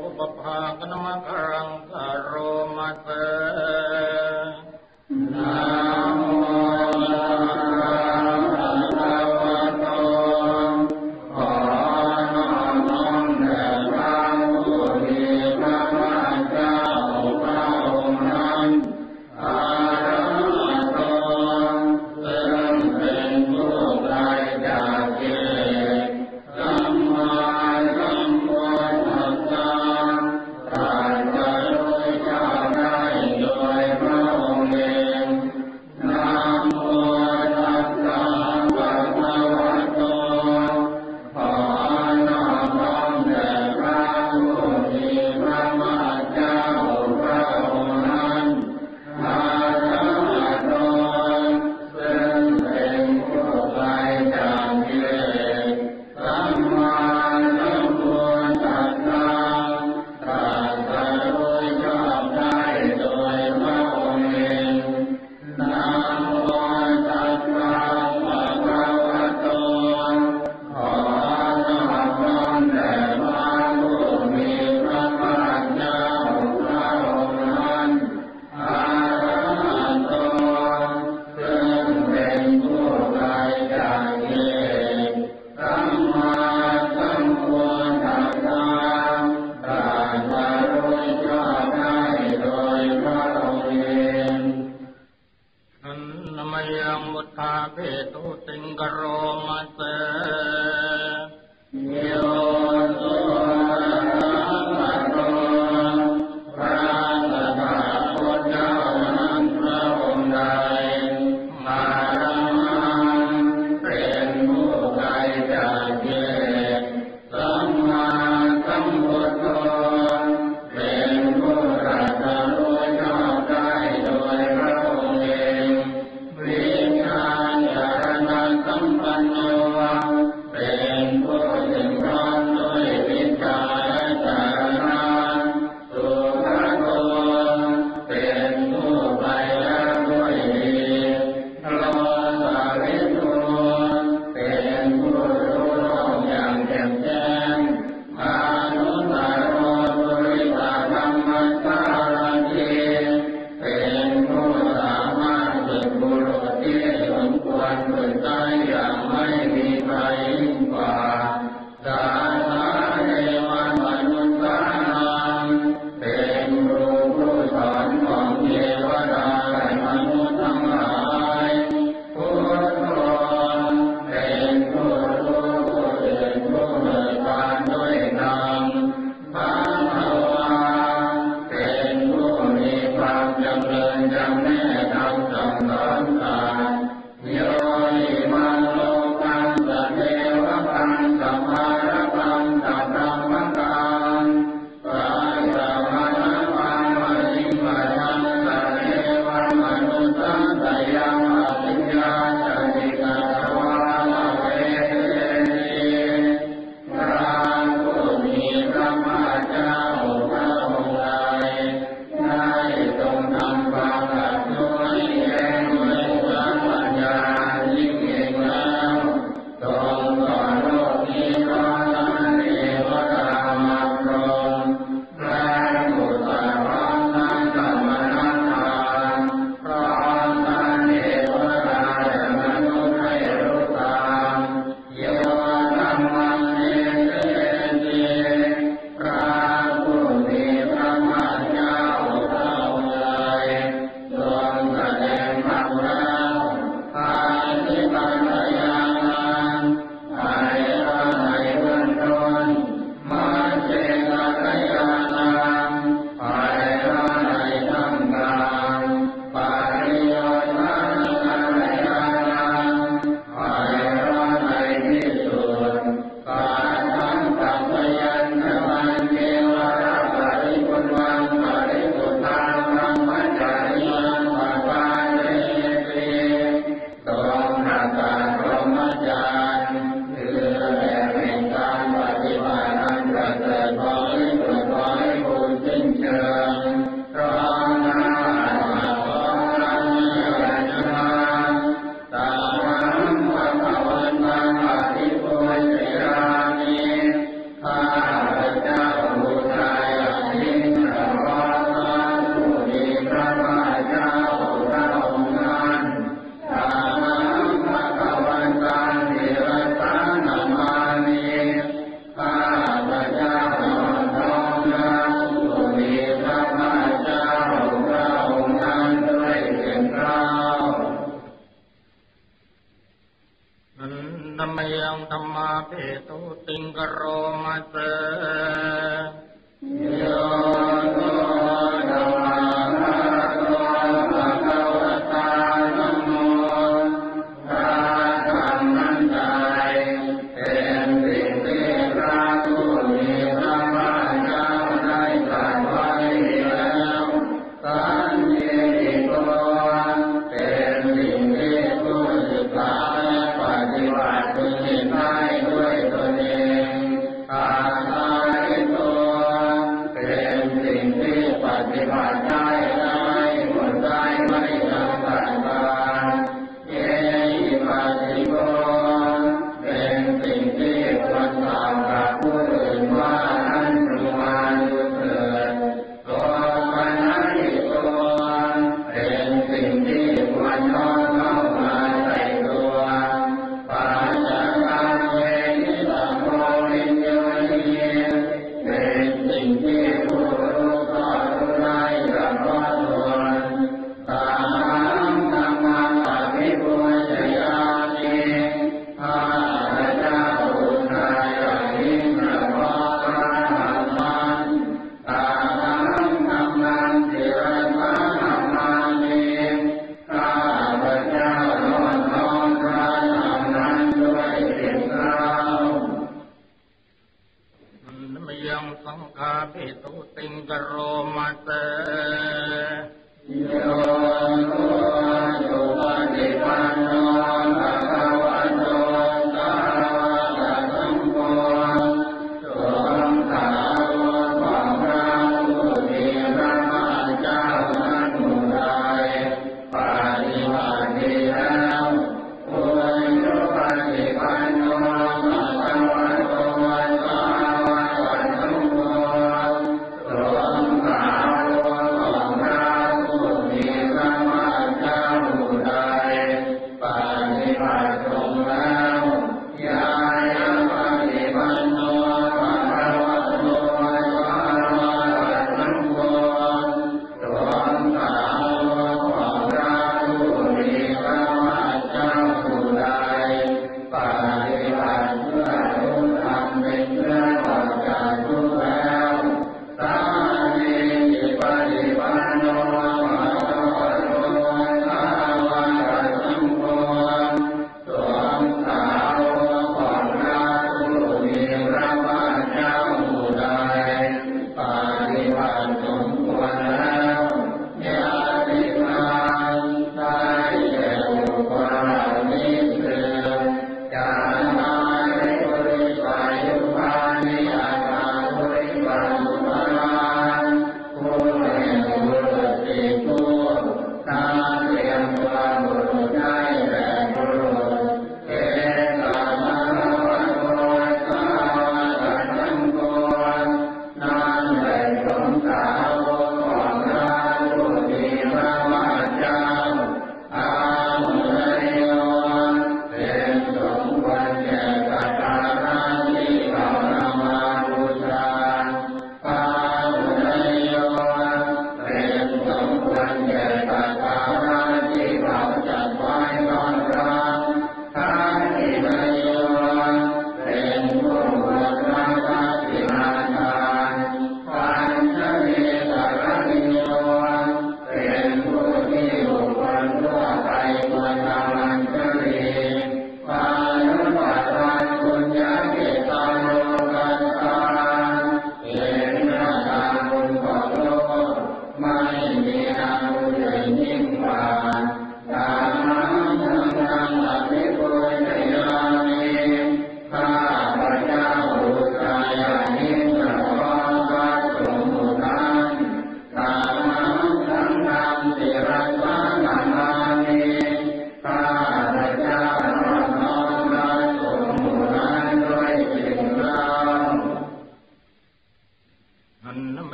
ปุปภากนมะครังคารโมาเตนะโม cuenta ံဓမ္မာပေတုတင်္ကရောမသယော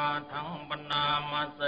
มาทังบรรณามาเส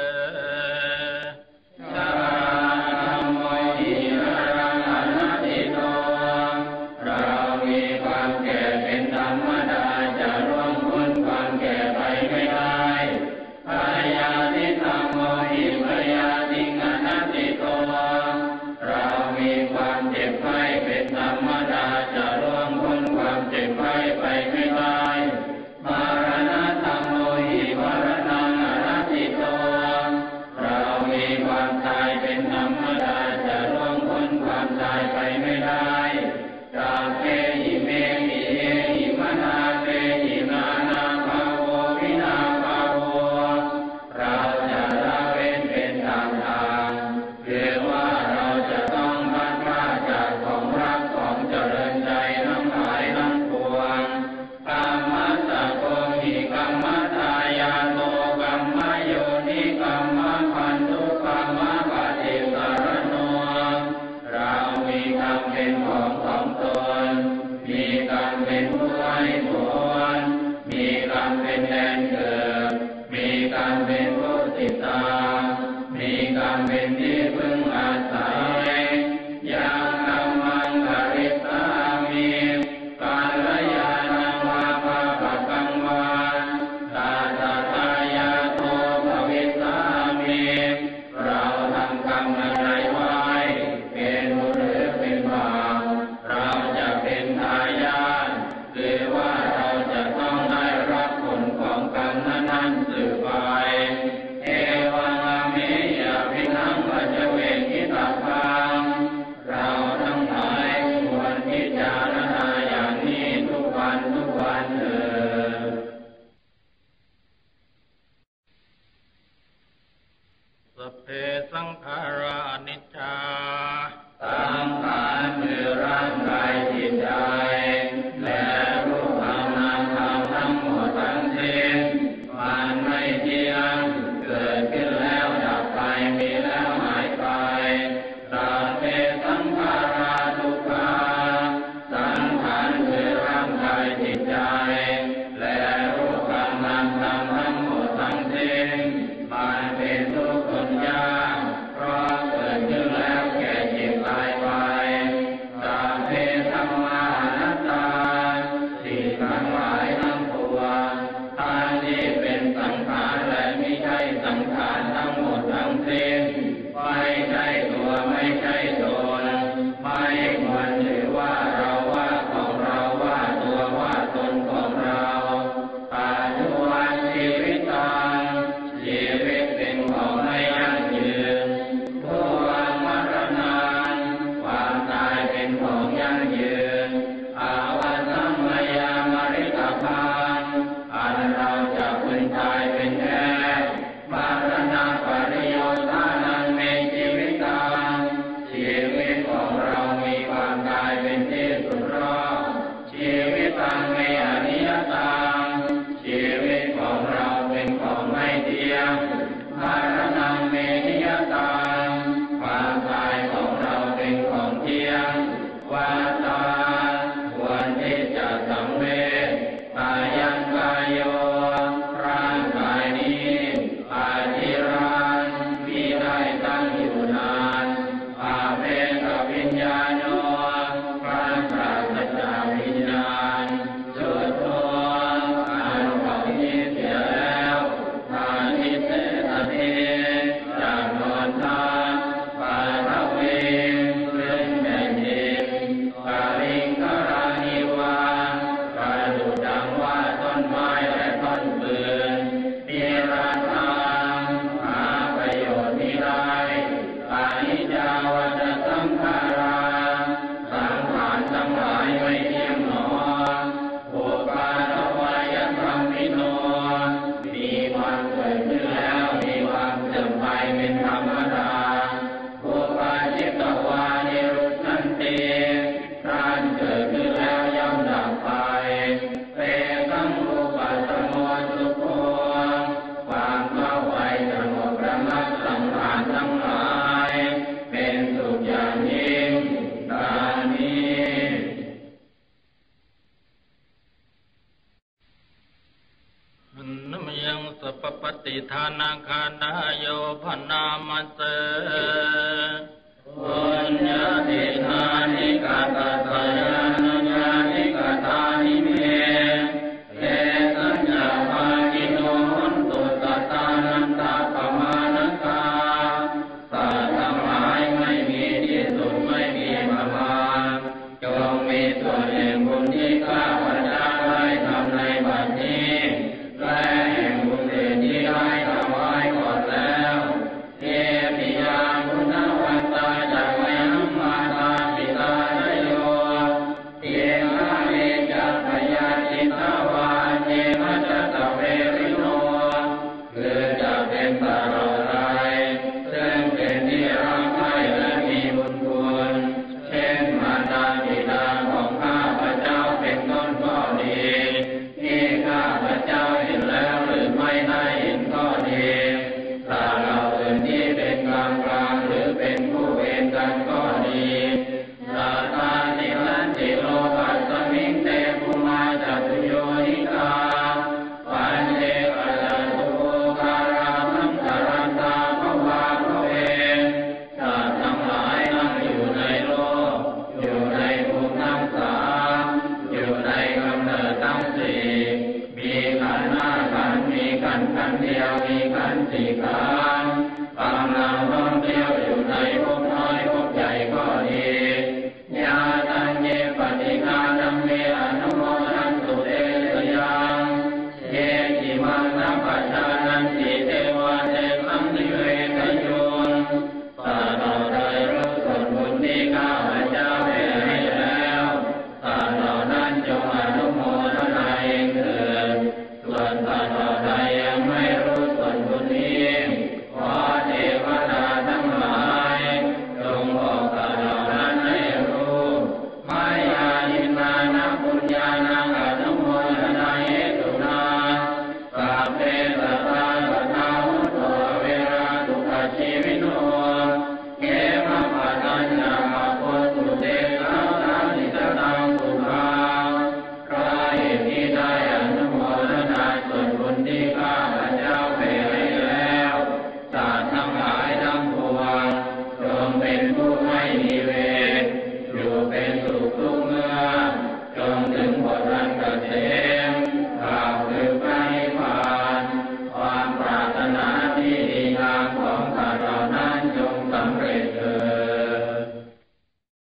Amen.